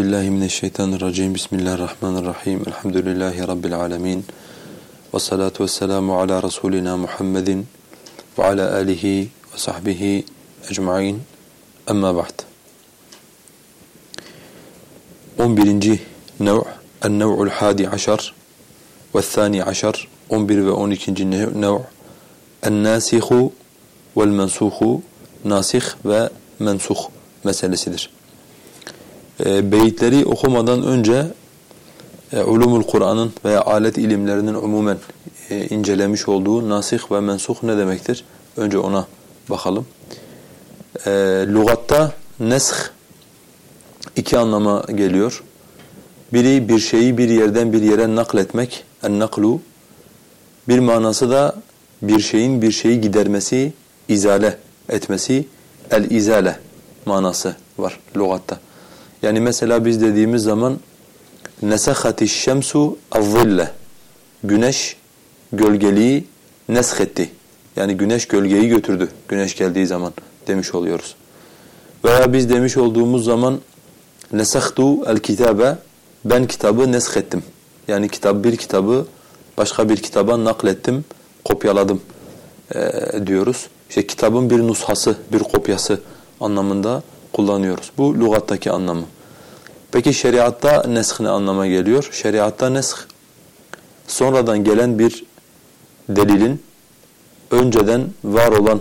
billahi mineşşeytanirracim. Bismillahirrahmanirrahim. Elhamdülillahi rabbil alamin. Ve salatu vesselamu ala rasulina Muhammedin ve ala alihi ve sahbihi ecmaîn. Amma ba'd. 11. nev' en-nev'ul hadi aşar ve thani aşar 11 ve 12. nev' en-nasihu vel mensuhu nasih ve mensuh meselesidir. E, beyitleri okumadan önce e, ulumul Kur'an'ın veya alet ilimlerinin umumen e, incelemiş olduğu nasih ve mensuh ne demektir? Önce ona bakalım. E, lugatta nesh iki anlama geliyor. Biri bir şeyi bir yerden bir yere nakletmek, en-naklu. Bir manası da bir şeyin bir şeyi gidermesi, izale etmesi, el-izale manası var lugatta. Yani mesela biz dediğimiz zaman nesahati şemsu az-zille. Güneş gölgeliği neshetti. Yani güneş gölgeyi götürdü güneş geldiği zaman demiş oluyoruz. Veya biz demiş olduğumuz zaman nesahtu el-kitabe ben kitabı neshettim. Yani kitap bir kitabı başka bir kitaba naklettim, kopyaladım e, diyoruz. İşte kitabın bir nushası, bir kopyası anlamında kullanıyoruz. Bu lügattaki anlamı. Peki şeriatta nesh ne anlama geliyor? Şeriatta nesh sonradan gelen bir delilin önceden var olan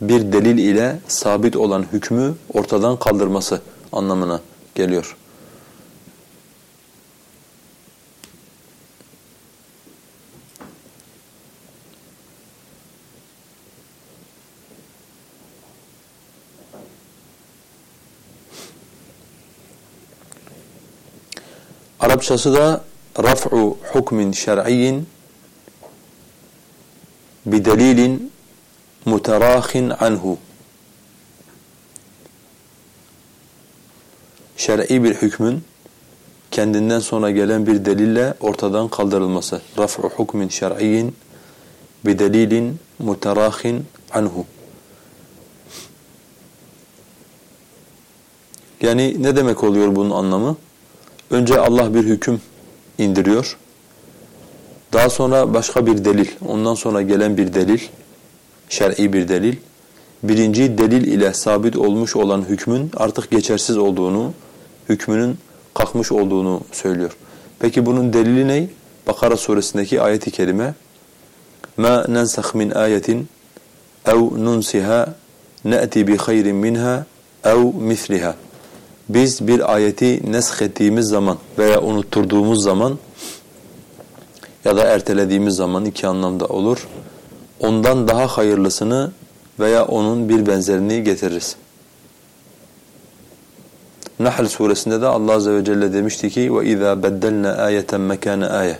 bir delil ile sabit olan hükmü ortadan kaldırması anlamına geliyor. Arapçası da raf'u hukmin şer'iyyin bidelilin muterahin anhu. Şer'i bir hükmün kendinden sonra gelen bir delille ortadan kaldırılması. Raf'u hukmin şer'iyyin bidelilin muterahin anhu. Yani ne demek oluyor bunun anlamı? Önce Allah bir hüküm indiriyor. Daha sonra başka bir delil, ondan sonra gelen bir delil, şer'i bir delil. Birinci delil ile sabit olmuş olan hükmün artık geçersiz olduğunu, hükmünün kalkmış olduğunu söylüyor. Peki bunun delili ne? Bakara suresindeki ayet-i kerime مَا نَنْسَخْ مِنْ آيَةٍ اَوْ نُنْسِهَا نَأْتِ بِخَيْرٍ مِنْهَا اَوْ مِثْلِهَا biz bir ayeti nesk zaman veya unutturduğumuz zaman ya da ertelediğimiz zaman iki anlamda olur. Ondan daha hayırlısını veya onun bir benzerini getiririz. Nahl suresinde de Allah azze ve celle demişti ki ve iza beddalna ayeten mekane aye.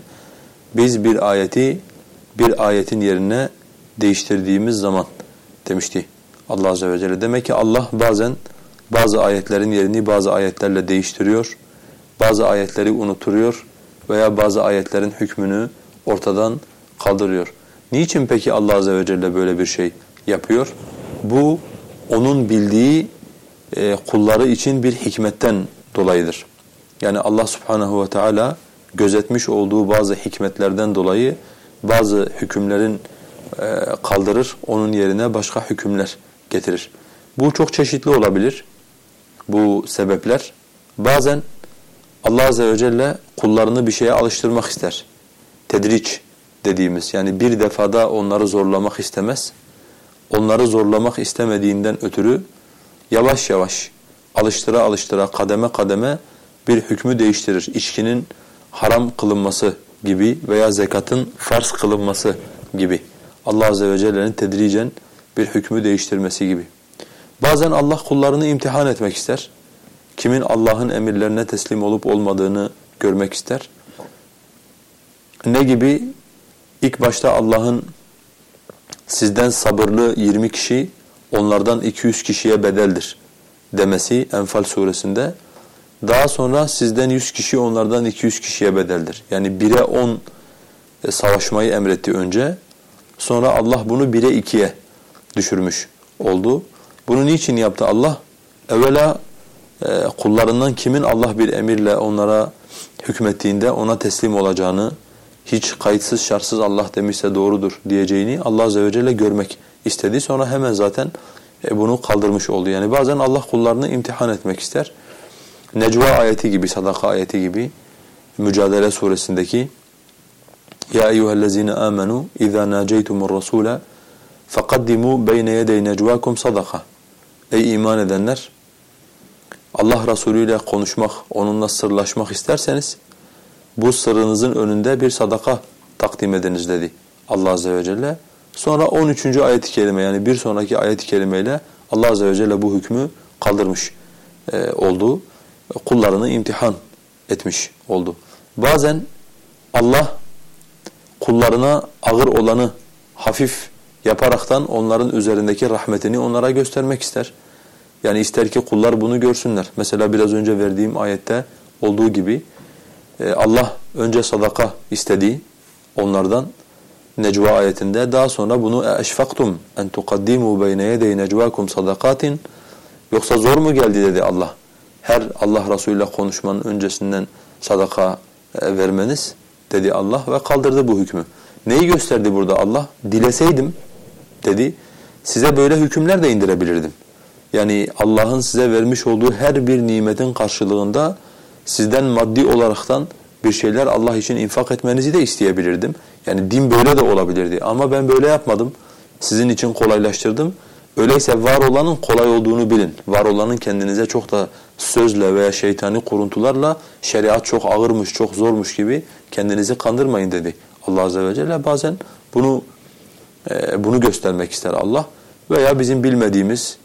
Biz bir ayeti bir ayetin yerine değiştirdiğimiz zaman demişti Allah azze ve celle. Demek ki Allah bazen bazı ayetlerin yerini bazı ayetlerle değiştiriyor, bazı ayetleri unuturuyor veya bazı ayetlerin hükmünü ortadan kaldırıyor. Niçin peki Allah Azze ve Celle böyle bir şey yapıyor? Bu onun bildiği e, kulları için bir hikmetten dolayıdır. Yani Allah Subhanahu ve Teala gözetmiş olduğu bazı hikmetlerden dolayı bazı hükümlerin e, kaldırır, onun yerine başka hükümler getirir. Bu çok çeşitli olabilir bu sebepler. Bazen Allah Azze ve Celle kullarını bir şeye alıştırmak ister. Tedriç dediğimiz yani bir defada onları zorlamak istemez. Onları zorlamak istemediğinden ötürü yavaş yavaş alıştıra alıştıra kademe kademe bir hükmü değiştirir. İçkinin haram kılınması gibi veya zekatın farz kılınması gibi. Allah Azze ve Celle'nin tedricen bir hükmü değiştirmesi gibi. Bazen Allah kullarını imtihan etmek ister. Kimin Allah'ın emirlerine teslim olup olmadığını görmek ister. Ne gibi? İlk başta Allah'ın sizden sabırlı 20 kişi onlardan 200 kişiye bedeldir demesi Enfal suresinde. Daha sonra sizden 100 kişi onlardan 200 kişiye bedeldir. Yani 1'e 10 e, savaşmayı emretti önce. Sonra Allah bunu 1'e 2'ye düşürmüş oldu. Bunu niçin yaptı Allah? Evvela e, kullarından kimin Allah bir emirle onlara hükmettiğinde ona teslim olacağını, hiç kayıtsız şartsız Allah demişse doğrudur diyeceğini Allah Azze ve Celle görmek istedi. Sonra hemen zaten e, bunu kaldırmış oldu. Yani bazen Allah kullarını imtihan etmek ister. Necva ayeti gibi, sadaka ayeti gibi Mücadele suresindeki Ya eyyühellezine amenu izâ nâceytumur rasûle fekaddimu beyne yedey necvâkum sadaka Ey iman edenler! Allah Resulü ile konuşmak, onunla sırlaşmak isterseniz bu sırrınızın önünde bir sadaka takdim ediniz dedi Allah Azze ve Celle. Sonra 13. ayet-i kerime yani bir sonraki ayet-i kerimeyle Allah Azze ve Celle bu hükmü kaldırmış e, oldu. Kullarını imtihan etmiş oldu. Bazen Allah kullarına ağır olanı hafif yaparaktan onların üzerindeki rahmetini onlara göstermek ister. Yani ister ki kullar bunu görsünler. Mesela biraz önce verdiğim ayette olduğu gibi e, Allah önce sadaka istediği onlardan Necva ayetinde daha sonra bunu eşfaktum en tuqaddimu beyne yedey necvakum sadakatin yoksa zor mu geldi dedi Allah. Her Allah Resulü ile konuşmanın öncesinden sadaka e, vermeniz dedi Allah ve kaldırdı bu hükmü. Neyi gösterdi burada Allah? Dileseydim dedi. Size böyle hükümler de indirebilirdim. Yani Allah'ın size vermiş olduğu her bir nimetin karşılığında sizden maddi olaraktan bir şeyler Allah için infak etmenizi de isteyebilirdim. Yani din böyle de olabilirdi ama ben böyle yapmadım. Sizin için kolaylaştırdım. Öyleyse var olanın kolay olduğunu bilin. Var olanın kendinize çok da sözle veya şeytani kuruntularla şeriat çok ağırmış, çok zormuş gibi kendinizi kandırmayın dedi Allah Azze ve Celle. Bazen bunu bunu göstermek ister Allah veya bizim bilmediğimiz,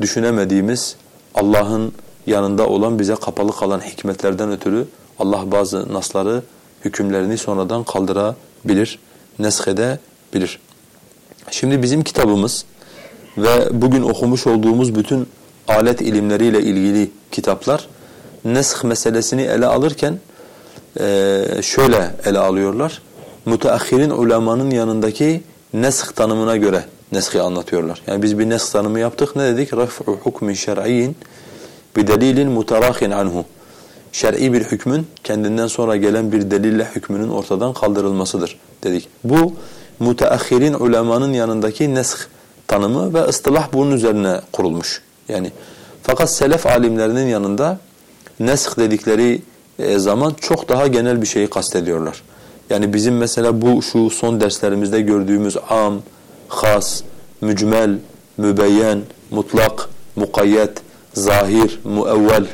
düşünemediğimiz Allah'ın yanında olan bize kapalı kalan hikmetlerden ötürü Allah bazı nasları, hükümlerini sonradan kaldırabilir, neshedebilir. Şimdi bizim kitabımız ve bugün okumuş olduğumuz bütün alet ilimleriyle ilgili kitaplar nesh meselesini ele alırken e, şöyle ele alıyorlar. Müteahhirin ulemanın yanındaki nesh tanımına göre neshi anlatıyorlar. Yani biz bir nesh tanımı yaptık. Ne dedik? Raf'u hukmin şer'iyyin bi delilin mutarahin anhu. Şer'i bir hükmün kendinden sonra gelen bir delille hükmünün ortadan kaldırılmasıdır dedik. Bu müteahhirin ulemanın yanındaki nesh tanımı ve ıstılah bunun üzerine kurulmuş. Yani fakat selef alimlerinin yanında nesh dedikleri e, zaman çok daha genel bir şeyi kastediyorlar. Yani bizim mesela bu şu son derslerimizde gördüğümüz am, has, mücmel, mübeyyen, mutlak, mukayyet, zahir, muevvel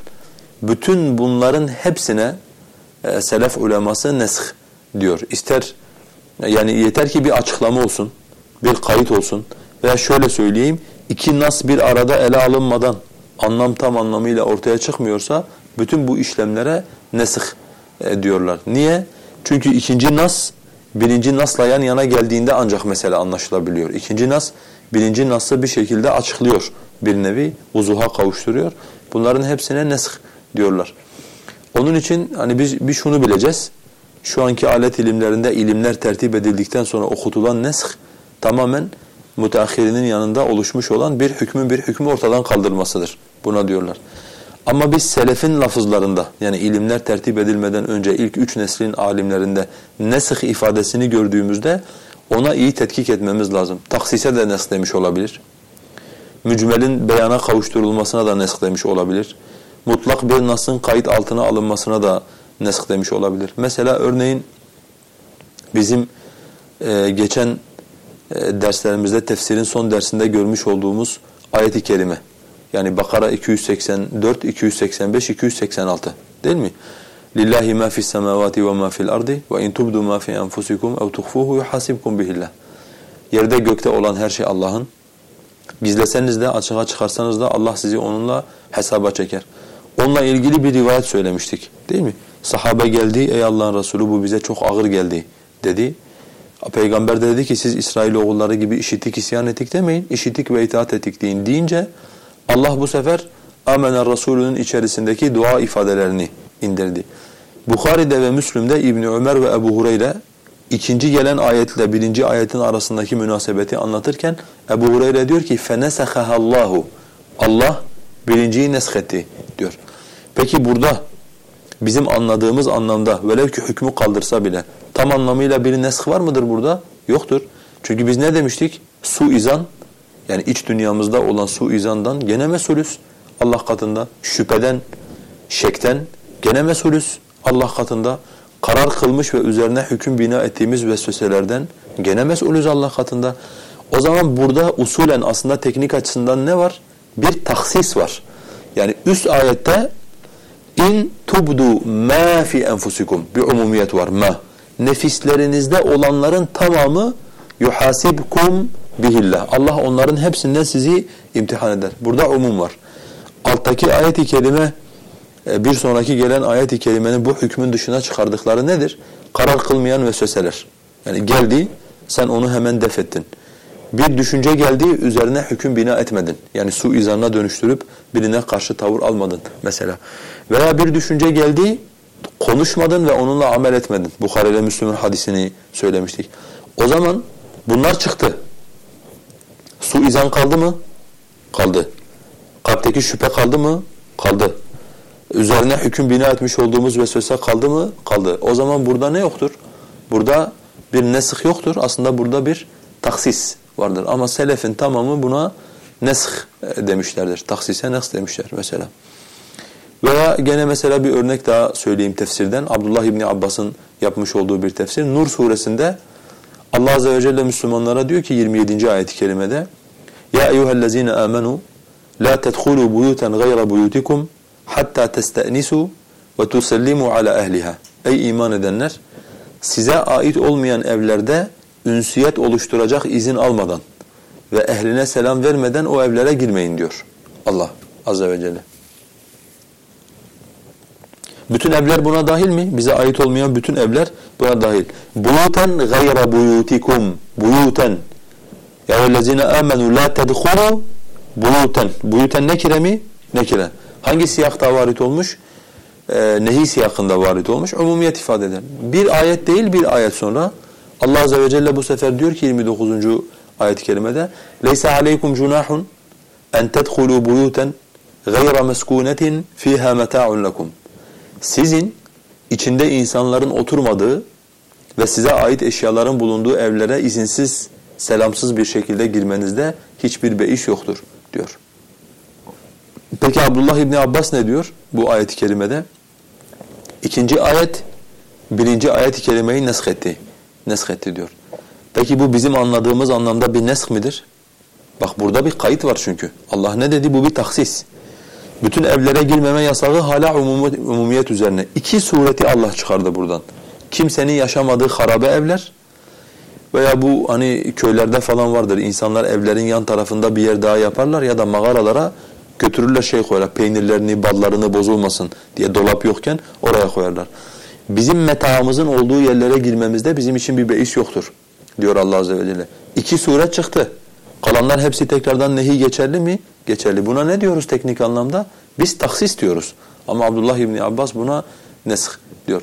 bütün bunların hepsine e, selef uleması nesh diyor. İster yani yeter ki bir açıklama olsun, bir kayıt olsun veya şöyle söyleyeyim iki nas bir arada ele alınmadan anlam tam anlamıyla ortaya çıkmıyorsa bütün bu işlemlere nesih e, diyorlar. Niye? Çünkü ikinci nas birinci nasla yan yana geldiğinde ancak mesele anlaşılabiliyor. İkinci nas birinci nası bir şekilde açıklıyor bir nevi, uzuha kavuşturuyor. Bunların hepsine nesih diyorlar. Onun için hani biz bir şunu bileceğiz. Şu anki alet ilimlerinde ilimler tertip edildikten sonra okutulan nesh tamamen müteahhirinin yanında oluşmuş olan bir hükmün bir hükmü ortadan kaldırmasıdır. Buna diyorlar. Ama biz selefin lafızlarında yani ilimler tertip edilmeden önce ilk üç neslin alimlerinde nesih ifadesini gördüğümüzde ona iyi tetkik etmemiz lazım. Taksise de nesk demiş olabilir. Mücmelin beyana kavuşturulmasına da nesk demiş olabilir. Mutlak bir nasın kayıt altına alınmasına da nesk demiş olabilir. Mesela örneğin bizim e, geçen e, derslerimizde tefsirin son dersinde görmüş olduğumuz ayet-i kerime. Yani Bakara 284, 285, 286 değil mi? Lillahi ma fis semavati ve ma fil ardi ve in tubdu ma fi enfusikum ev tuhfuhu yuhasibkum bihillah. Yerde gökte olan her şey Allah'ın. Gizleseniz de açığa çıkarsanız da Allah sizi onunla hesaba çeker. Onunla ilgili bir rivayet söylemiştik değil mi? Sahabe geldi ey Allah'ın Resulü bu bize çok ağır geldi dedi. Peygamber de dedi ki siz İsrail oğulları gibi işittik isyan ettik demeyin. İşittik ve itaat ettik deyin deyince Allah bu sefer Amener Resulü'nün içerisindeki dua ifadelerini indirdi. Bukhari'de ve Müslüm'de İbni Ömer ve Ebu Hureyre ikinci gelen ayetle birinci ayetin arasındaki münasebeti anlatırken Ebu Hureyre diyor ki فَنَسَخَهَا اللّٰهُ Allah birinciyi neshetti diyor. Peki burada bizim anladığımız anlamda velev ki hükmü kaldırsa bile tam anlamıyla bir nesk var mıdır burada? Yoktur. Çünkü biz ne demiştik? Su izan yani iç dünyamızda olan su izandan gene mesulüz Allah katında. Şüpheden, şekten gene mesulüz Allah katında. Karar kılmış ve üzerine hüküm bina ettiğimiz vesveselerden gene mesulüz Allah katında. O zaman burada usulen aslında teknik açısından ne var? Bir taksis var. Yani üst ayette in tubdu ma fi enfusikum bir umumiyet var ma. Nefislerinizde olanların tamamı yuhasibkum bihillah. Allah onların hepsinden sizi imtihan eder. Burada umum var. Alttaki ayet-i kerime e, bir sonraki gelen ayet-i kerimenin bu hükmün dışına çıkardıkları nedir? Karar kılmayan vesveseler. Yani geldi sen onu hemen def ettin. Bir düşünce geldi üzerine hüküm bina etmedin. Yani su izanına dönüştürüp birine karşı tavır almadın mesela. Veya bir düşünce geldi konuşmadın ve onunla amel etmedin. Bukhari ile Müslüm'ün hadisini söylemiştik. O zaman bunlar çıktı. Su izan kaldı mı? Kaldı. Kalpteki şüphe kaldı mı? Kaldı. Üzerine hüküm bina etmiş olduğumuz vesvese kaldı mı? Kaldı. O zaman burada ne yoktur? Burada bir nesih yoktur. Aslında burada bir taksis vardır. Ama selefin tamamı buna nesh demişlerdir. Taksise nesh demişler mesela. Veya gene mesela bir örnek daha söyleyeyim tefsirden. Abdullah İbni Abbas'ın yapmış olduğu bir tefsir. Nur suresinde Allah Azze ve Celle Müslümanlara diyor ki 27. ayet-i kerimede Ya eyyühellezine amenu la tedhulu buyutan gayra buyutikum hatta testenisu ve tusallimu ala ehliha. Ey iman edenler size ait olmayan evlerde ünsiyet oluşturacak izin almadan ve ehline selam vermeden o evlere girmeyin diyor Allah Azze ve Celle. Bütün evler buna dahil mi? Bize ait olmayan bütün evler buna dahil. Buyuten gayra buyutikum. Buyuten. Ya ellezine amenu la tedhulu buyuten. Buyuten nekire mi? Nekire. Hangi siyakta varit olmuş? Ee, nehi siyakında varit olmuş. Umumiyet ifade eder. Bir ayet değil bir ayet sonra Allah Azze ve Celle bu sefer diyor ki 29. ayet-i kerimede لَيْسَ عَلَيْكُمْ جُنَاحٌ اَنْ تَدْخُلُوا بُيُوتًا غَيْرَ مَسْكُونَةٍ فِيهَا مَتَاعٌ لَكُمْ sizin içinde insanların oturmadığı ve size ait eşyaların bulunduğu evlere izinsiz, selamsız bir şekilde girmenizde hiçbir beis yoktur diyor. Peki Abdullah İbni Abbas ne diyor bu ayet-i kerimede? İkinci ayet, birinci ayet-i kerimeyi neshetti. Neshetti diyor. Peki bu bizim anladığımız anlamda bir nesk midir? Bak burada bir kayıt var çünkü. Allah ne dedi? Bu bir taksis. Bütün evlere girmeme yasağı hala umumiyet üzerine. İki sureti Allah çıkardı buradan. Kimsenin yaşamadığı harabe evler veya bu hani köylerde falan vardır. İnsanlar evlerin yan tarafında bir yer daha yaparlar ya da mağaralara götürürler şey koyarlar. Peynirlerini, ballarını bozulmasın diye dolap yokken oraya koyarlar. Bizim metaamızın olduğu yerlere girmemizde bizim için bir beis yoktur diyor Allah Azze ve Celle. İki suret çıktı. Kalanlar hepsi tekrardan nehi geçerli mi? Geçerli. Buna ne diyoruz teknik anlamda? Biz taksis diyoruz. Ama Abdullah İbni Abbas buna nesk diyor.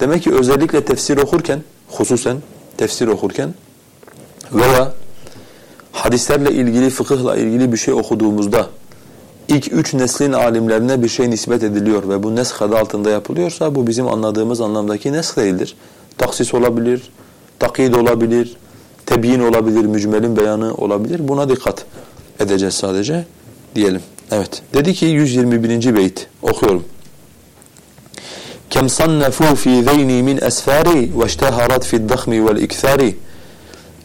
Demek ki özellikle tefsir okurken, hususen tefsir okurken veya hadislerle ilgili, fıkıhla ilgili bir şey okuduğumuzda ilk üç neslin alimlerine bir şey nispet ediliyor ve bu nesk adı altında yapılıyorsa bu bizim anladığımız anlamdaki nesk değildir. Taksis olabilir, takid olabilir, tebyin olabilir, mücmelin beyanı olabilir. Buna dikkat edeceğiz sadece diyelim. Evet. Dedi ki 121. beyt okuyorum. Kem sannefû fî zeyni min esfâri ve işteharat fi'd-dahmi vel-ikthâri.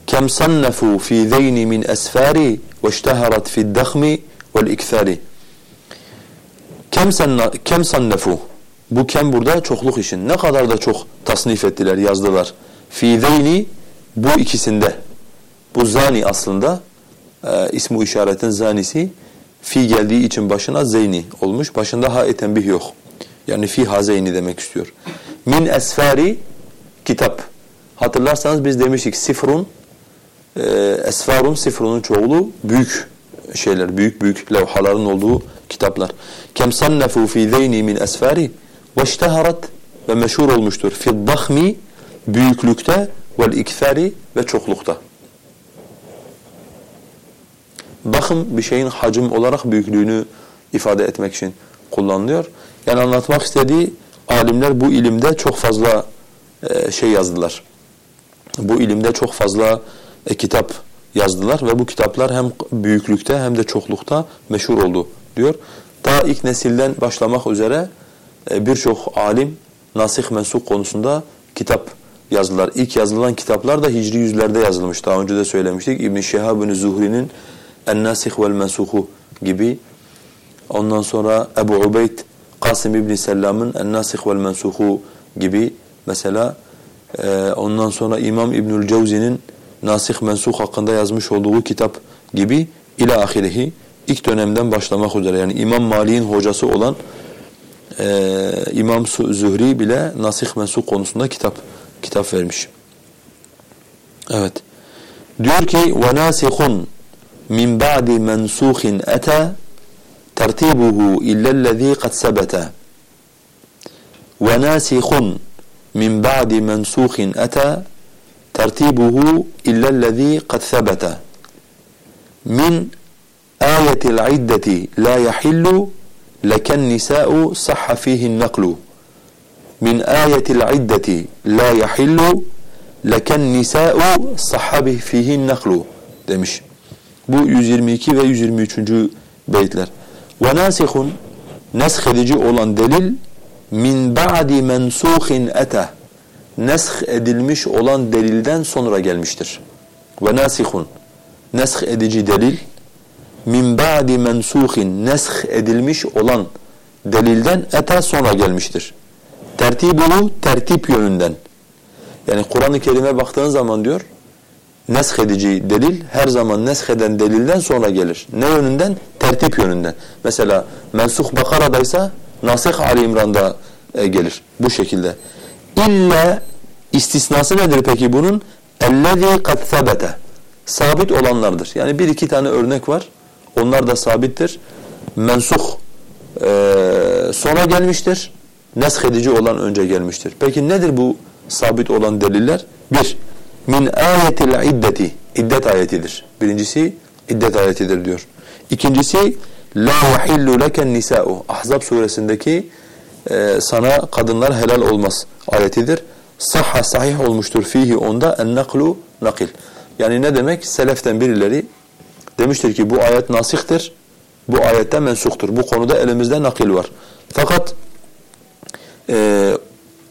Kem sannefû fî zeyni min esfâri ve işteharat fi'd-dahmi vel-ikthâri. Kem, sanna, kem sannefu. Bu kem burada çokluk işin. Ne kadar da çok tasnif ettiler, yazdılar. Fîzeyni bu ikisinde. Bu zani aslında e, ismu işaretin zanisi fi geldiği için başına zeyni olmuş. Başında ha etembih yok. Yani fi hazeyni demek istiyor. Min esfari kitap. Hatırlarsanız biz demiştik sifrun e, esfarun sifrunun çoğulu büyük şeyler, büyük büyük levhaların olduğu kitaplar. Kem sannefu fi zeyni min esfari ve ve meşhur olmuştur. Fi dahmi büyüklükte vel ikfari ve çoklukta. Bakım bir şeyin hacim olarak büyüklüğünü ifade etmek için kullanılıyor. Yani anlatmak istediği alimler bu ilimde çok fazla e, şey yazdılar. Bu ilimde çok fazla e, kitap yazdılar ve bu kitaplar hem büyüklükte hem de çoklukta meşhur oldu diyor. Ta ilk nesilden başlamak üzere e, birçok alim nasih mensuk konusunda kitap yazdılar. İlk yazılan kitaplar da Hicri yüzlerde yazılmış. Daha önce de söylemiştik. İbn Şihab Zuhri'nin En-Nasih vel Mensuhu gibi. Ondan sonra Ebu Ubeyd Kasım İbn Sellam'ın En-Nasih vel Mensuhu gibi mesela e, ondan sonra İmam İbnül Cevzi'nin Nasih Mensuh hakkında yazmış olduğu kitap gibi ila ahirihi ilk dönemden başlamak üzere yani İmam Mali'nin hocası olan e, İmam Zühri bile Nasih Mensuh konusunda kitap kitap vermiş. Evet. Diyor ki وَنَاسِخٌ مِنْ بَعْدِ مَنْسُوخٍ أَتَى تَرْتِيبُهُ إِلَّا الَّذ۪ي قَدْ سَبَتَ وَنَاسِخٌ مِنْ بَعْدِ مَنْسُوخٍ أَتَى ترتيبه إلا الذي قد ثبت من آية العدة لا يحل لك النساء صح فيه النقل min ayetil iddeti la yahillu leken nisa'u sahabih fihin naklu demiş. Bu 122 ve 123. beytler. Ve nasihun nesk edici olan delil min ba'di mensuhin ete nesk edilmiş olan delilden sonra gelmiştir. Ve nasihun nesk edici delil min ba'di mensuhin nesk edilmiş olan delilden ete sonra gelmiştir. Tertibulu tertip yönünden. Yani Kur'an-ı Kerim'e baktığın zaman diyor nesh edici delil her zaman nesh eden delilden sonra gelir. Ne yönünden? Tertip yönünden. Mesela mensuh Bakara'daysa nasih Ali İmran'da e, gelir. Bu şekilde. İlla istisnası nedir peki bunun? اَلَّذ۪ي قَدْ ثَبَتَ Sabit olanlardır. Yani bir iki tane örnek var. Onlar da sabittir. Mensuh e, sonra gelmiştir. Nesh edici olan önce gelmiştir. Peki nedir bu sabit olan deliller? Bir, min ayetil iddeti. İddet ayetidir. Birincisi iddet ayetidir diyor. İkincisi la yahillu leken nisa'u. Ahzab suresindeki e, sana kadınlar helal olmaz ayetidir. Sahha sahih olmuştur fihi onda en naklu nakil. Yani ne demek? Seleften birileri demiştir ki bu ayet nasihtir. Bu ayette mensuktur. Bu konuda elimizde nakil var. Fakat e,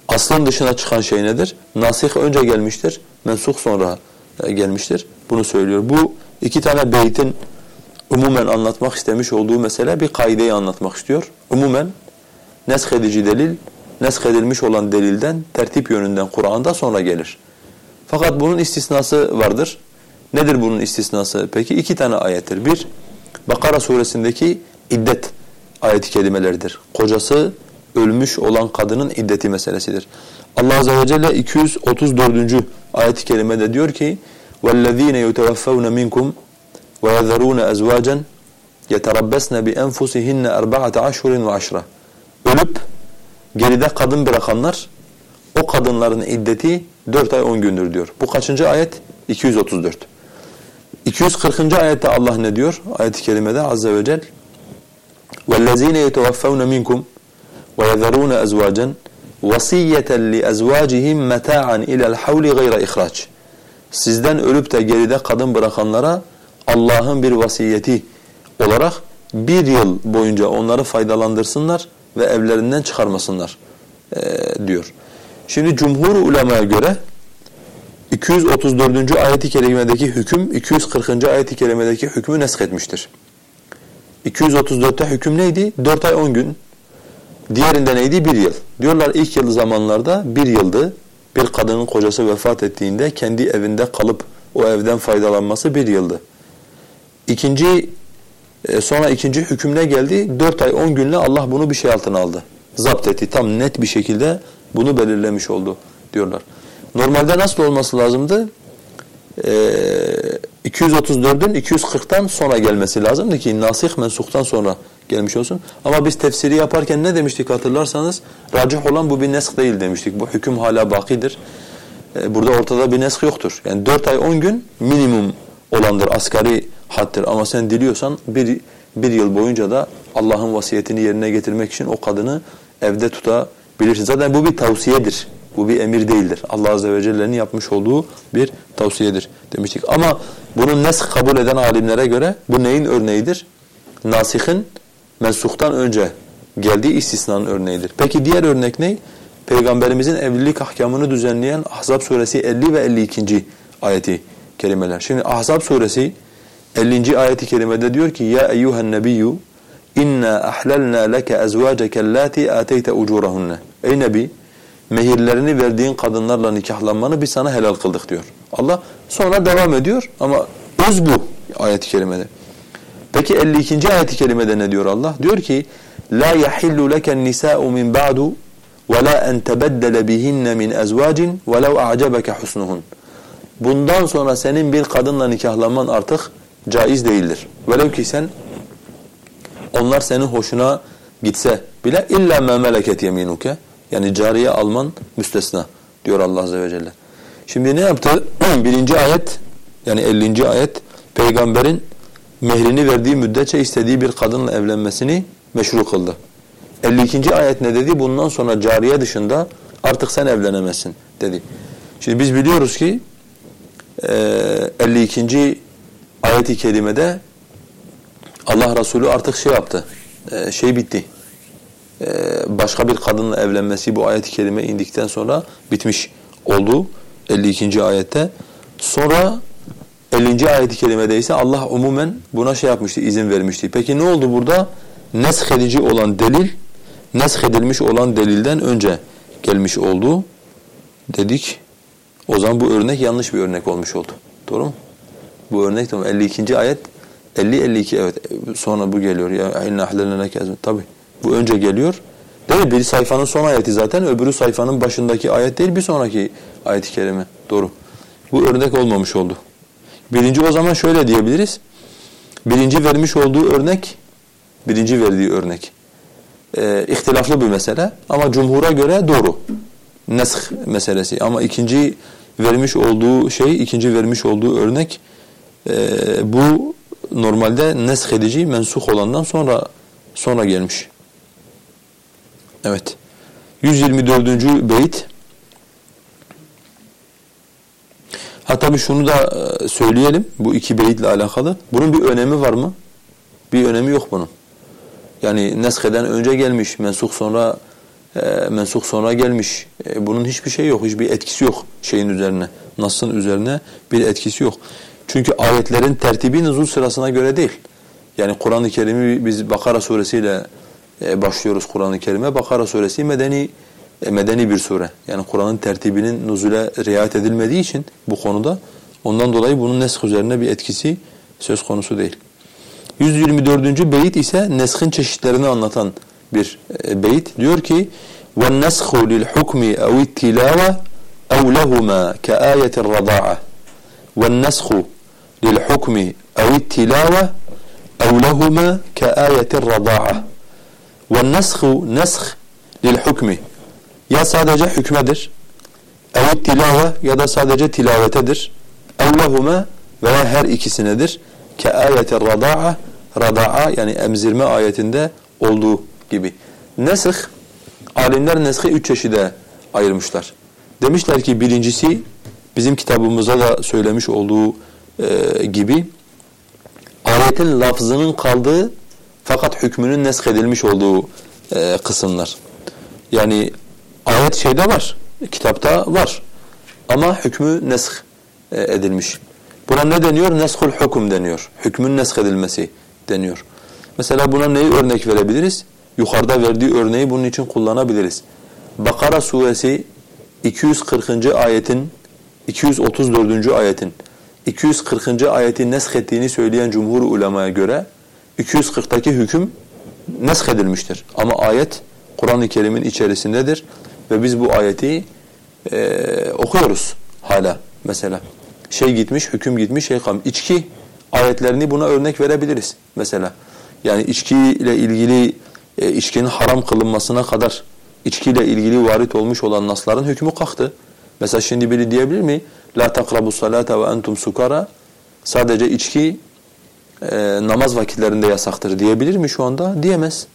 aslın dışına çıkan şey nedir? Nasih önce gelmiştir, mensuh sonra e, gelmiştir. Bunu söylüyor. Bu iki tane beytin umumen anlatmak istemiş olduğu mesele bir kaideyi anlatmak istiyor. Umumen nesk edici delil, nesk edilmiş olan delilden tertip yönünden Kur'an'da sonra gelir. Fakat bunun istisnası vardır. Nedir bunun istisnası? Peki iki tane ayettir. Bir, Bakara suresindeki iddet ayeti kelimeleridir. Kocası ölmüş olan kadının iddeti meselesidir. Allah Azze ve Celle 234. ayet-i kerimede diyor ki وَالَّذ۪ينَ يُتَوَفَّوْنَ مِنْكُمْ وَيَذَرُونَ أَزْوَاجًا يَتَرَبَّسْنَ بِأَنْفُسِهِنَّ أَرْبَعَةَ عَشْهُرٍ وَعَشْرًا Ölüp geride kadın bırakanlar o kadınların iddeti 4 ay 10 gündür diyor. Bu kaçıncı ayet? 234. 240. ayette Allah ne diyor? Ayet-i kerimede Azze ve Celle وَالَّذ۪ينَ يَتَوَفَّوْنَ مِنْكُمْ وَيَذَرُونَ أَزْوَاجًا وَصِيَّةً لِأَزْوَاجِهِمْ مَتَاعًا إِلَى الْحَوْلِ غَيْرَ إِخْرَاجٍ Sizden ölüp de geride kadın bırakanlara Allah'ın bir vasiyeti olarak bir yıl boyunca onları faydalandırsınlar ve evlerinden çıkarmasınlar e, diyor. Şimdi cumhur ulemaya göre 234. ayet-i kerimedeki hüküm 240. ayet-i kerimedeki hükmü nesk etmiştir. 234'te hüküm neydi? 4 ay 10 gün. Diğerinde neydi? Bir yıl. Diyorlar ilk yıl zamanlarda bir yıldı. Bir kadının kocası vefat ettiğinde kendi evinde kalıp o evden faydalanması bir yıldı. İkinci, e, sonra ikinci hükümle geldi. Dört ay on günle Allah bunu bir şey altına aldı. Zapt etti. Tam net bir şekilde bunu belirlemiş oldu diyorlar. Normalde nasıl olması lazımdı? Ee, 234'ün 240'tan sonra gelmesi lazımdı ki nasih mensuktan sonra gelmiş olsun. Ama biz tefsiri yaparken ne demiştik hatırlarsanız? Racih olan bu bir nesk değil demiştik. Bu hüküm hala bakidir. Ee, burada ortada bir nesk yoktur. Yani 4 ay 10 gün minimum olandır, asgari haddir. Ama sen diliyorsan bir, bir yıl boyunca da Allah'ın vasiyetini yerine getirmek için o kadını evde tutabilirsin. Zaten bu bir tavsiyedir. Bu bir emir değildir. Allah Azze ve Celle'nin yapmış olduğu bir tavsiyedir demiştik. Ama bunun nesk kabul eden alimlere göre bu neyin örneğidir? Nasihin mensuktan önce geldiği istisnanın örneğidir. Peki diğer örnek ne? Peygamberimizin evlilik ahkamını düzenleyen Ahzab suresi 50 ve 52. ayeti kelimeler. Şimdi Ahzab suresi 50. ayeti kerimede diyor ki ya eyyuhen nebiyyu inna ahlalna leke ezvaceke allati ateyte ucurahunne. Ey nebi mehirlerini verdiğin kadınlarla nikahlanmanı biz sana helal kıldık diyor. Allah sonra devam ediyor ama öz bu ayet-i kerimede. Peki 52. ayet-i kerimede ne diyor Allah? Diyor ki la yahillu leken nisa'u min ba'du ve la en tebeddele bihinne min ezvacin a'cebeke husnuhun. Bundan sonra senin bir kadınla nikahlanman artık caiz değildir. Velev ki sen onlar senin hoşuna gitse bile illa ma meleket yeminuke yani cariye alman müstesna diyor Allah azze ve celle. Şimdi ne yaptı? Birinci ayet yani 50. ayet peygamberin mehrini verdiği müddetçe istediği bir kadınla evlenmesini meşru kıldı. 52. ayet ne dedi? Bundan sonra cariye dışında artık sen evlenemezsin dedi. Şimdi biz biliyoruz ki 52. ayet-i kerimede Allah Resulü artık şey yaptı. Şey bitti. Başka bir kadınla evlenmesi bu ayet-i kerime indikten sonra bitmiş oldu 52. ayette. Sonra 50. ayet-i kerimede ise Allah umumen buna şey yapmıştı, izin vermişti. Peki ne oldu burada? Nesk edici olan delil, nesk edilmiş olan delilden önce gelmiş oldu dedik. O zaman bu örnek yanlış bir örnek olmuş oldu. Doğru mu? Bu örnek tamam. 52. ayet 50 52 evet. Sonra bu geliyor. Ya inna ahlalna Tabii. Bu önce geliyor. Değil mi? Bir sayfanın son ayeti zaten. Öbürü sayfanın başındaki ayet değil, bir sonraki ayet-i kerime. Doğru. Bu örnek olmamış oldu. Birinci o zaman şöyle diyebiliriz. Birinci vermiş olduğu örnek, birinci verdiği örnek. E, ihtilaflı bir mesele ama cumhura göre doğru. Nesk meselesi. Ama ikinci vermiş olduğu şey, ikinci vermiş olduğu örnek e, bu normalde nesk edici, mensuh olandan sonra sonra gelmiş. Evet. 124. beyt Ha tabi şunu da e, söyleyelim bu iki beyitle alakalı. Bunun bir önemi var mı? Bir önemi yok bunun. Yani nesheden önce gelmiş, mensuh sonra e, mensuh sonra gelmiş. E, bunun hiçbir şey yok, hiçbir etkisi yok şeyin üzerine. Nas'ın üzerine bir etkisi yok. Çünkü ayetlerin tertibi nüzul sırasına göre değil. Yani Kur'an-ı Kerim'i biz Bakara suresiyle e, başlıyoruz Kur'an-ı Kerim'e. Bakara suresi medeni e, medeni bir sure. Yani Kur'an'ın tertibinin nuzule riayet edilmediği için bu konuda ondan dolayı bunun nesk üzerine bir etkisi söz konusu değil. 124. beyit ise neskin çeşitlerini anlatan bir e, beyit. Diyor ki: "Ve'n-neshu lil-hukmi ev it-tilave ev lehumâ ka'ayetir radâ'a." Ve'n-neshu lil-hukmi ev it-tilave ev lehumâ ka'ayetir. وَالنَّسْخُ نَسْخ لِلْحُكْمِ ya sadece hükmedir, evet tilave ya da sadece tilavetedir. Evlehuma veya her ikisinedir. Ke ayeti rada'a rada'a yani emzirme ayetinde olduğu gibi. Nesih, alimler neshi üç çeşide ayırmışlar. Demişler ki birincisi bizim kitabımıza da söylemiş olduğu e, gibi ayetin lafzının kaldığı fakat hükmünün nesk edilmiş olduğu e, kısımlar. Yani Ayet şeyde var, kitapta var. Ama hükmü nesk e, edilmiş. Buna ne deniyor? Neshul hukum deniyor. Hükmün nesk edilmesi deniyor. Mesela buna neyi örnek verebiliriz? Yukarıda verdiği örneği bunun için kullanabiliriz. Bakara suresi 240. ayetin 234. ayetin 240. ayeti nesk ettiğini söyleyen cumhur ulemaya göre 240'taki hüküm nesk edilmiştir. Ama ayet Kur'an-ı Kerim'in içerisindedir ve biz bu ayeti e, okuyoruz hala mesela. Şey gitmiş, hüküm gitmiş, şey kalmış. İçki ayetlerini buna örnek verebiliriz mesela. Yani içkiyle ilgili e, içkinin haram kılınmasına kadar içkiyle ilgili varit olmuş olan nasların hükmü kalktı. Mesela şimdi biri diyebilir mi? La takrabu salata ve entum sukara. Sadece içki e, namaz vakitlerinde yasaktır diyebilir mi şu anda? Diyemez.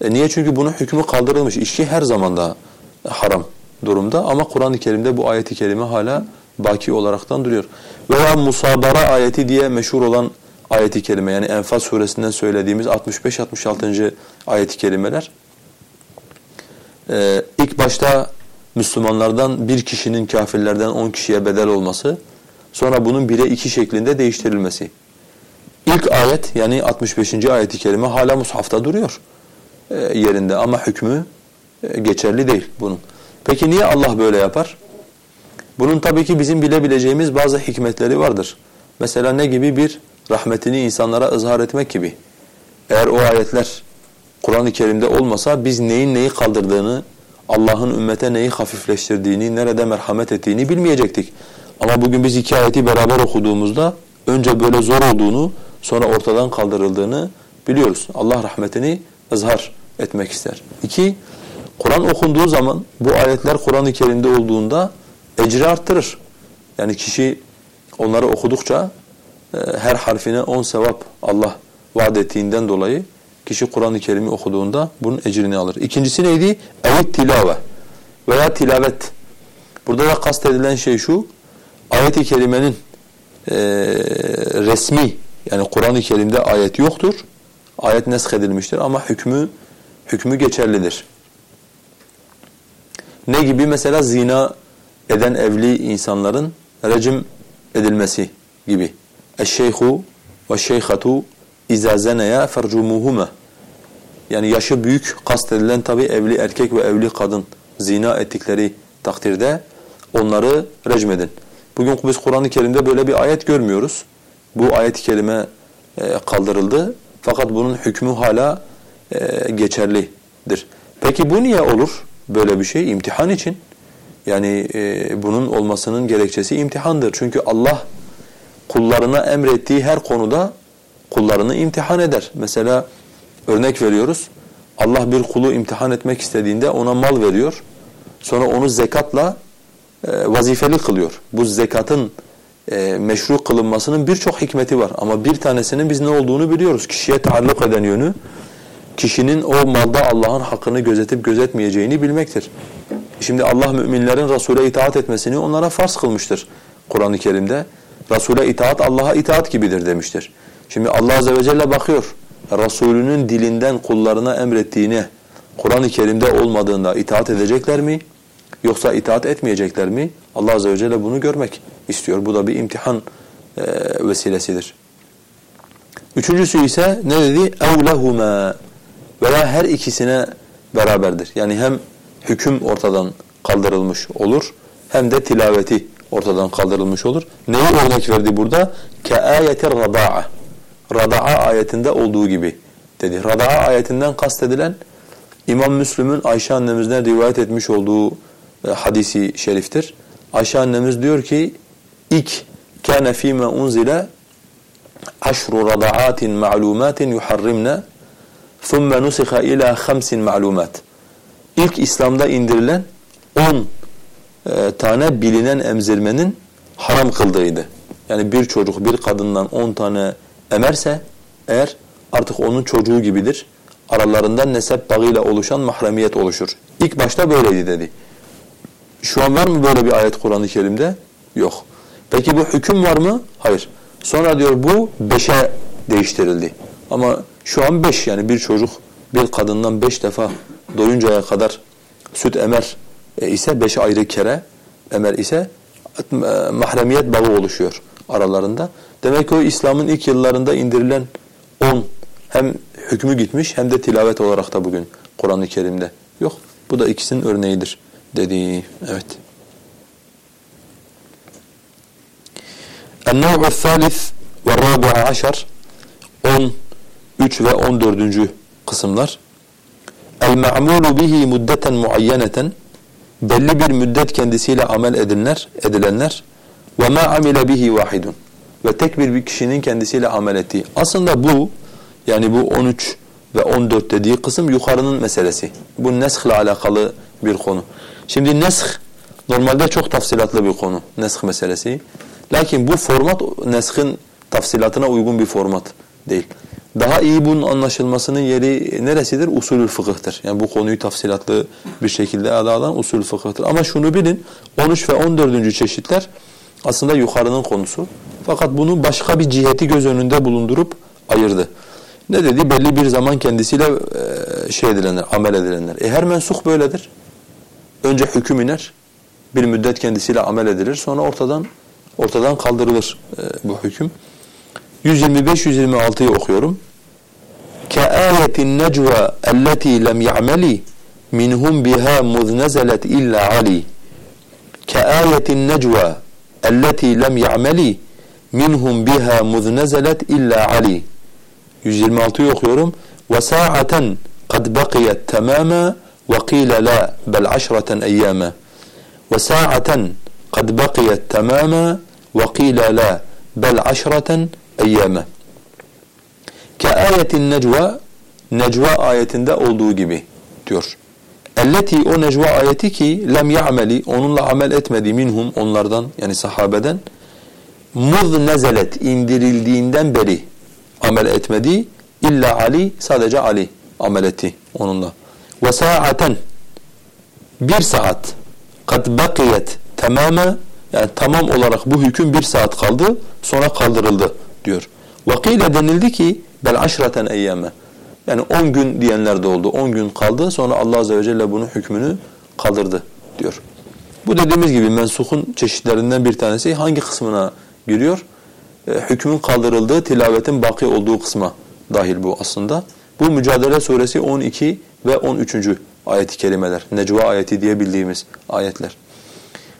E niye? Çünkü bunun hükmü kaldırılmış. İçki her zaman da haram durumda ama Kur'an-ı Kerim'de bu ayeti kerime hala baki olaraktan duruyor. Veya musabara ayeti diye meşhur olan ayeti kerime yani Enfal suresinden söylediğimiz 65-66. ayeti kerimeler. Ee, ilk başta Müslümanlardan bir kişinin kafirlerden on kişiye bedel olması, sonra bunun bire iki şeklinde değiştirilmesi. İlk ayet yani 65. ayeti kerime hala mushafta duruyor e, yerinde ama hükmü e, geçerli değil bunun. Peki niye Allah böyle yapar? Bunun tabii ki bizim bilebileceğimiz bazı hikmetleri vardır. Mesela ne gibi bir rahmetini insanlara ızhar etmek gibi. Eğer o ayetler Kur'an-ı Kerim'de olmasa biz neyin neyi kaldırdığını, Allah'ın ümmete neyi hafifleştirdiğini, nerede merhamet ettiğini bilmeyecektik. Ama bugün biz iki ayeti beraber okuduğumuzda önce böyle zor olduğunu, sonra ortadan kaldırıldığını biliyoruz. Allah rahmetini ızhar etmek ister. İki, Kur'an okunduğu zaman bu ayetler Kur'an-ı Kerim'de olduğunda ecri arttırır. Yani kişi onları okudukça e, her harfine on sevap Allah vaat ettiğinden dolayı kişi Kur'an-ı Kerim'i okuduğunda bunun ecrini alır. İkincisi neydi? Evet tilave veya tilavet. Burada da kastedilen şey şu, ayet-i kerimenin e, resmi yani Kur'an-ı Kerim'de ayet yoktur. Ayet nesk edilmiştir ama hükmü hükmü geçerlidir. Ne gibi? Mesela zina eden evli insanların recim edilmesi gibi. Eşşeyhu ve şeyhatu izâ zeneya fercumuhuma. Yani yaşı büyük kastedilen tabi evli erkek ve evli kadın zina ettikleri takdirde onları recmedin. Bugün biz Kur'an-ı Kerim'de böyle bir ayet görmüyoruz. Bu ayet-i kerime e, kaldırıldı. Fakat bunun hükmü hala e, geçerlidir. Peki bu niye olur? Böyle bir şey imtihan için. Yani e, bunun olmasının gerekçesi imtihandır. Çünkü Allah kullarına emrettiği her konuda kullarını imtihan eder. Mesela örnek veriyoruz. Allah bir kulu imtihan etmek istediğinde ona mal veriyor. Sonra onu zekatla vazifeli kılıyor. Bu zekatın e, meşru kılınmasının birçok hikmeti var. Ama bir tanesinin biz ne olduğunu biliyoruz. Kişiye taalluk eden yönü, kişinin o malda Allah'ın hakkını gözetip gözetmeyeceğini bilmektir. Şimdi Allah müminlerin Resul'e itaat etmesini onlara farz kılmıştır Kur'an-ı Kerim'de. Resul'e itaat Allah'a itaat gibidir demiştir. Şimdi Allah Azze ve Celle bakıyor. Resulünün dilinden kullarına emrettiğini Kur'an-ı Kerim'de olmadığında itaat edecekler mi? Yoksa itaat etmeyecekler mi? Allah Azze ve Celle bunu görmek istiyor. Bu da bir imtihan e, vesilesidir. Üçüncüsü ise ne dedi? اَوْلَهُمَا Veya her ikisine beraberdir. Yani hem hüküm ortadan kaldırılmış olur hem de tilaveti ortadan kaldırılmış olur. Neyi örnek verdi burada? كَآيَةِ الرَّضَاعَ Rada'a ayetinde olduğu gibi dedi. Rada'a ayetinden kastedilen İmam Müslüm'ün Ayşe annemizden rivayet etmiş olduğu e, e, hadisi şeriftir. Ayşe annemiz diyor ki ilk kana fîme unzile aşru rada'atin ma'lumatin yuharrimne thumme nusiha ila khamsin ma'lumat. İlk İslam'da indirilen on e, tane bilinen emzirmenin haram kıldığıydı. Yani bir çocuk bir kadından on tane emerse eğer artık onun çocuğu gibidir. Aralarından nesep bağıyla oluşan mahremiyet oluşur. İlk başta böyleydi dedi. Şu an var mı böyle bir ayet Kur'an-ı Kerim'de? Yok. Peki bu hüküm var mı? Hayır. Sonra diyor bu beşe değiştirildi. Ama şu an beş yani bir çocuk bir kadından beş defa doyuncaya kadar süt emer e, ise beş ayrı kere emer ise e, mahremiyet bağı oluşuyor aralarında. Demek ki o İslam'ın ilk yıllarında indirilen on hem hükmü gitmiş hem de tilavet olarak da bugün Kur'an-ı Kerim'de yok. Bu da ikisinin örneğidir dedi. Evet. El-Nev'u Thalif ve Rabu'a Aşar 13 ve 14. kısımlar El-Me'mûlu bihi müddeten muayyeneten belli bir müddet kendisiyle amel edinler, edilenler ve ma amile bihi vahidun ve tek bir kişinin kendisiyle amel ettiği. Aslında bu yani bu 13 ve 14 dediği kısım yukarının meselesi. Bu neshle alakalı bir konu. Şimdi nesh normalde çok tafsilatlı bir konu nesh meselesi. Lakin bu format nesh'in tafsilatına uygun bir format değil. Daha iyi bunun anlaşılmasının yeri neresidir? Usulül fıkıhtır. Yani bu konuyu tafsilatlı bir şekilde ele alan usulül fıkıhtır. Ama şunu bilin, 13 ve 14. çeşitler aslında yukarının konusu. Fakat bunu başka bir ciheti göz önünde bulundurup ayırdı. Ne dedi? Belli bir zaman kendisiyle e, şey edilenler, amel edilenler. E her mensuh böyledir Önce hüküm iner, bir müddet kendisiyle amel edilir, sonra ortadan ortadan kaldırılır e, bu hüküm. 125-126'yı okuyorum. كآية النجوى التي لم يعمل منهم بها مذ نزلت إلا علي كآية النجوى التي لم يعمل minhum biha muz nezelet illa Ali. 126'yı okuyorum. Ve sa'aten kad bakiyet aşraten eyyama. Ve sa'aten kad bakiyet tamama ve qila la bel aşraten eyyama. Ke ayetin necva necva ayetinde olduğu gibi diyor. Elleti o necva ayeti ki lem ya'meli onunla amel etmedi minhum onlardan yani sahabeden muz nezelet indirildiğinden beri amel etmedi. İlla Ali sadece Ali amel etti onunla. Ve saaten bir saat kad bakiyet tamama yani tamam olarak bu hüküm bir saat kaldı sonra kaldırıldı diyor. Vakile denildi ki bel aşraten eyyame yani 10 gün diyenler de oldu. 10 gün kaldı sonra Allah Azze ve Celle bunun hükmünü kaldırdı diyor. Bu dediğimiz gibi mensuhun çeşitlerinden bir tanesi hangi kısmına giriyor. E, hükmün kaldırıldığı, tilavetin baki olduğu kısma dahil bu aslında. Bu Mücadele Suresi 12 ve 13. ayet-i kerimeler. Necva ayeti diye bildiğimiz ayetler.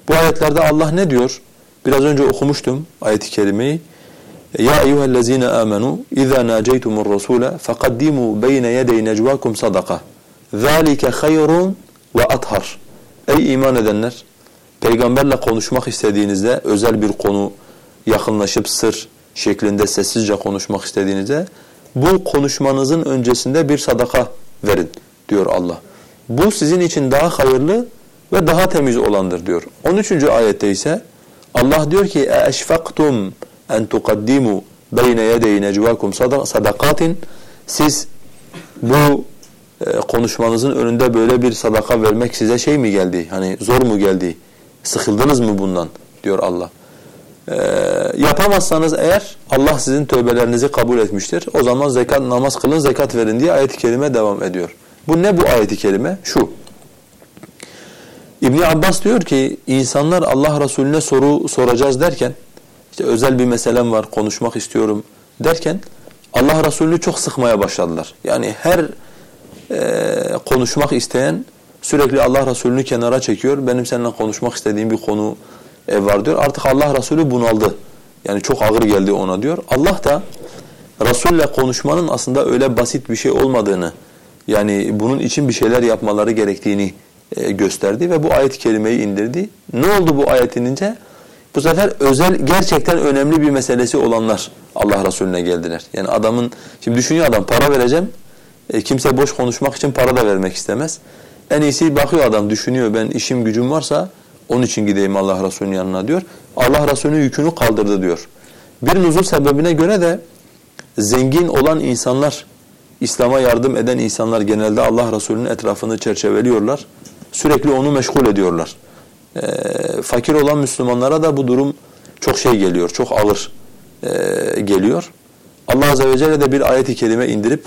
Bu ayetlerde Allah ne diyor? Biraz önce okumuştum ayet-i kerimeyi. Ya eyyühellezine amenu iza naceytumur rasule faqaddimu beyne yedey necvakum sadaka. Zalike hayrun ve athar. Ey iman edenler! Peygamberle konuşmak istediğinizde özel bir konu yakınlaşıp sır şeklinde sessizce konuşmak istediğinizde bu konuşmanızın öncesinde bir sadaka verin diyor Allah. Bu sizin için daha hayırlı ve daha temiz olandır diyor. 13. ayette ise Allah diyor ki اَاَشْفَقْتُمْ اَنْ تُقَدِّمُوا بَيْنَ يَدَيْ نَجْوَاكُمْ sadakatin Siz bu e, konuşmanızın önünde böyle bir sadaka vermek size şey mi geldi? Hani zor mu geldi? Sıkıldınız mı bundan? diyor Allah. Ee, yapamazsanız eğer Allah sizin tövbelerinizi kabul etmiştir. O zaman zekat namaz kılın, zekat verin diye ayet-i kerime devam ediyor. Bu ne bu ayet-i kerime? Şu. İbn Abbas diyor ki insanlar Allah Resulüne soru soracağız derken işte özel bir meselem var konuşmak istiyorum derken Allah Resulü çok sıkmaya başladılar. Yani her e, konuşmak isteyen sürekli Allah Resulü'nü kenara çekiyor. Benim seninle konuşmak istediğim bir konu e, var diyor. Artık Allah Resulü bunaldı. Yani çok ağır geldi ona diyor. Allah da Resul'le konuşmanın aslında öyle basit bir şey olmadığını yani bunun için bir şeyler yapmaları gerektiğini e, gösterdi ve bu ayet-i kerimeyi indirdi. Ne oldu bu ayet inince? Bu sefer özel gerçekten önemli bir meselesi olanlar Allah Resulüne geldiler. Yani adamın şimdi düşünüyor adam para vereceğim. E, kimse boş konuşmak için para da vermek istemez. En iyisi bakıyor adam düşünüyor ben işim gücüm varsa onun için gideyim Allah Resulü'nün yanına diyor. Allah Resulü'nün yükünü kaldırdı diyor. Bir nuzul sebebine göre de zengin olan insanlar, İslam'a yardım eden insanlar genelde Allah Resulü'nün etrafını çerçeveliyorlar. Sürekli onu meşgul ediyorlar. E, fakir olan Müslümanlara da bu durum çok şey geliyor, çok ağır e, geliyor. Allah Azze ve Celle de bir ayet-i kerime indirip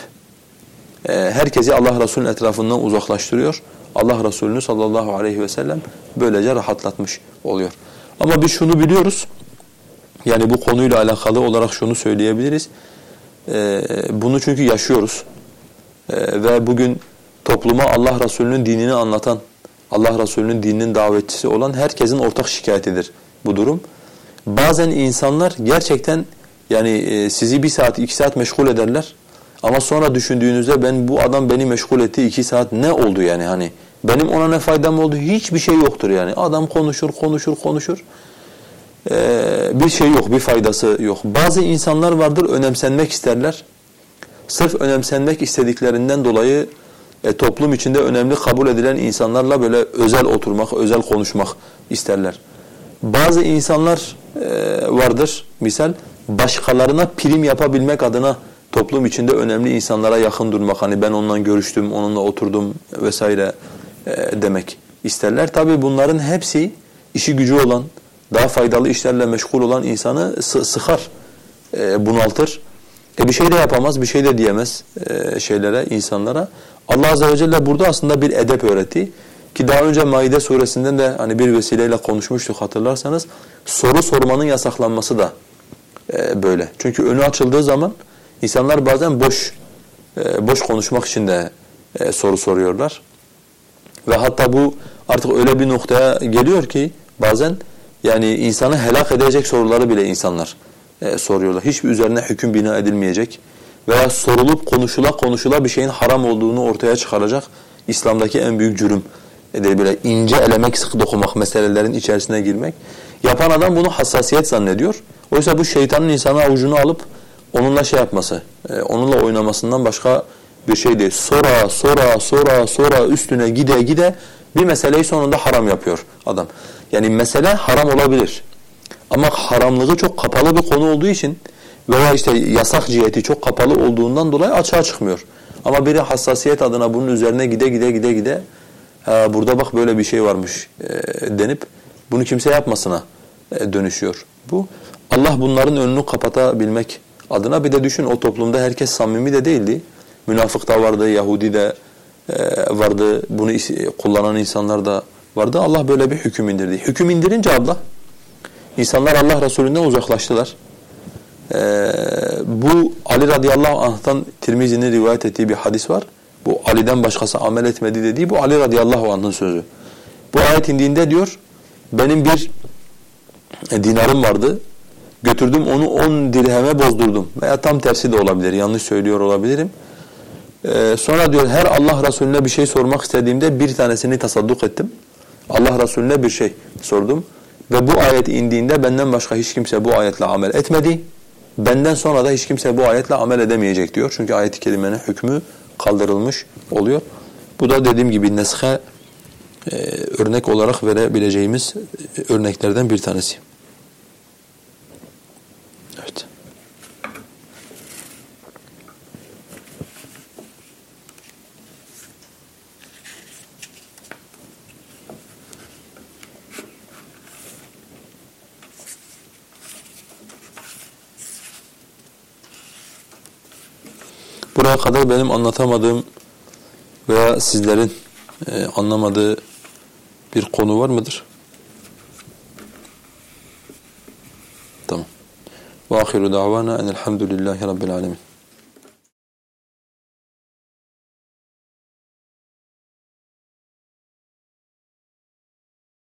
e, herkesi Allah Resulü'nün etrafından uzaklaştırıyor. Allah Resulü'nü sallallahu aleyhi ve sellem böylece rahatlatmış oluyor. Ama biz şunu biliyoruz, yani bu konuyla alakalı olarak şunu söyleyebiliriz. Ee, bunu çünkü yaşıyoruz. Ee, ve bugün topluma Allah Resulü'nün dinini anlatan, Allah Resulü'nün dininin davetçisi olan herkesin ortak şikayetidir bu durum. Bazen insanlar gerçekten yani e, sizi bir saat, iki saat meşgul ederler. Ama sonra düşündüğünüzde ben bu adam beni meşgul etti iki saat ne oldu yani hani benim ona ne faydam oldu? Hiçbir şey yoktur yani. Adam konuşur, konuşur, konuşur. Ee, bir şey yok, bir faydası yok. Bazı insanlar vardır önemsenmek isterler. Sırf önemsenmek istediklerinden dolayı e, toplum içinde önemli kabul edilen insanlarla böyle özel oturmak, özel konuşmak isterler. Bazı insanlar e, vardır misal başkalarına prim yapabilmek adına toplum içinde önemli insanlara yakın durmak, hani ben onunla görüştüm, onunla oturdum vesaire e, demek isterler. Tabi bunların hepsi işi gücü olan, daha faydalı işlerle meşgul olan insanı sıkar, e, bunaltır. E bir şey de yapamaz, bir şey de diyemez e, şeylere, insanlara. Allah Azze ve Celle burada aslında bir edep öğretti. Ki daha önce Maide suresinden de hani bir vesileyle konuşmuştuk hatırlarsanız. Soru sormanın yasaklanması da e, böyle. Çünkü önü açıldığı zaman insanlar bazen boş e, boş konuşmak için de e, soru soruyorlar. Ve hatta bu artık öyle bir noktaya geliyor ki bazen yani insanı helak edecek soruları bile insanlar e, soruyorlar. Hiçbir üzerine hüküm bina edilmeyecek veya sorulup konuşula konuşula bir şeyin haram olduğunu ortaya çıkaracak İslam'daki en büyük cürüm de böyle ince elemek, sık dokumak meselelerin içerisine girmek. Yapan adam bunu hassasiyet zannediyor. Oysa bu şeytanın insanı avucunu alıp onunla şey yapması, e, onunla oynamasından başka bir şey değil. Sonra, sonra, sonra, sonra üstüne gide gide bir meseleyi sonunda haram yapıyor adam. Yani mesele haram olabilir. Ama haramlığı çok kapalı bir konu olduğu için veya işte yasak ciheti çok kapalı olduğundan dolayı açığa çıkmıyor. Ama biri hassasiyet adına bunun üzerine gide gide gide gide ha, burada bak böyle bir şey varmış e, denip bunu kimse yapmasına e, dönüşüyor. Bu Allah bunların önünü kapatabilmek adına bir de düşün o toplumda herkes samimi de değildi. Münafık da vardı, Yahudi de e, vardı, bunu kullanan insanlar da vardı. Allah böyle bir hüküm indirdi. Hüküm indirince Allah insanlar Allah Resulü'nden uzaklaştılar. Ee, bu Ali radıyallahu anh'tan Tirmizi'nin rivayet ettiği bir hadis var. Bu Ali'den başkası amel etmedi dediği bu Ali radıyallahu anh'ın sözü. Bu ayet indiğinde diyor benim bir dinarım vardı. Götürdüm onu 10 dirheme bozdurdum. Veya tam tersi de olabilir. Yanlış söylüyor olabilirim. Ee, sonra diyor her Allah Resulüne bir şey sormak istediğimde bir tanesini tasadduk ettim. Allah Resulüne bir şey sordum. Ve bu ayet indiğinde benden başka hiç kimse bu ayetle amel etmedi. Benden sonra da hiç kimse bu ayetle amel edemeyecek diyor. Çünkü ayet-i kerimenin hükmü kaldırılmış oluyor. Bu da dediğim gibi neshe e, örnek olarak verebileceğimiz e, örneklerden bir tanesi. Evet. Buraya kadar benim anlatamadığım veya sizlerin e, anlamadığı bir konu var mıdır? Tamam. Ve ahiru davana enelhamdülillahi rabbil alemin.